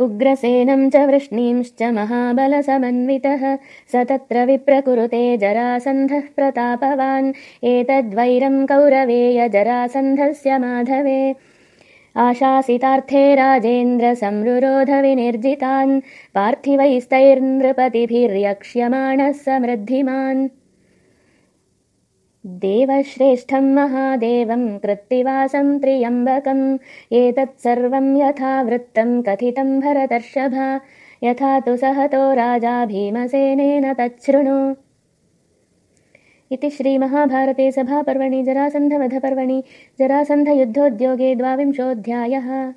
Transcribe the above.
उग्रसेनं च वृष्णींश्च महाबलसमन्वितः। स तत्र विप्रकुरुते जरासन्धः प्रतापवान्। एतद्वैरं कौरवेय जरासन्धस्य माधवे। आशासितार्थे राजेन्द्र संरुरोधविनिर्जितान् पार्थिवैस्तैर्नृपतिभिर्यक्ष्यमाणः समृद्धिमान् देवश्रेष्ठं महादेवं कृत्तिवासं त्र्यम्बकम्। एतत्सर्वं यथा वृत्तं कथितं भरतर्षभा। यथा तु सहतो राजा भीमसेनेन तच्छृणु। इति श्रीमहाभारते सभापर्वणि जरासन्धवधपर्वणि। जरासन्धयुद्धोद्योगे द्वाविंशोऽध्यायः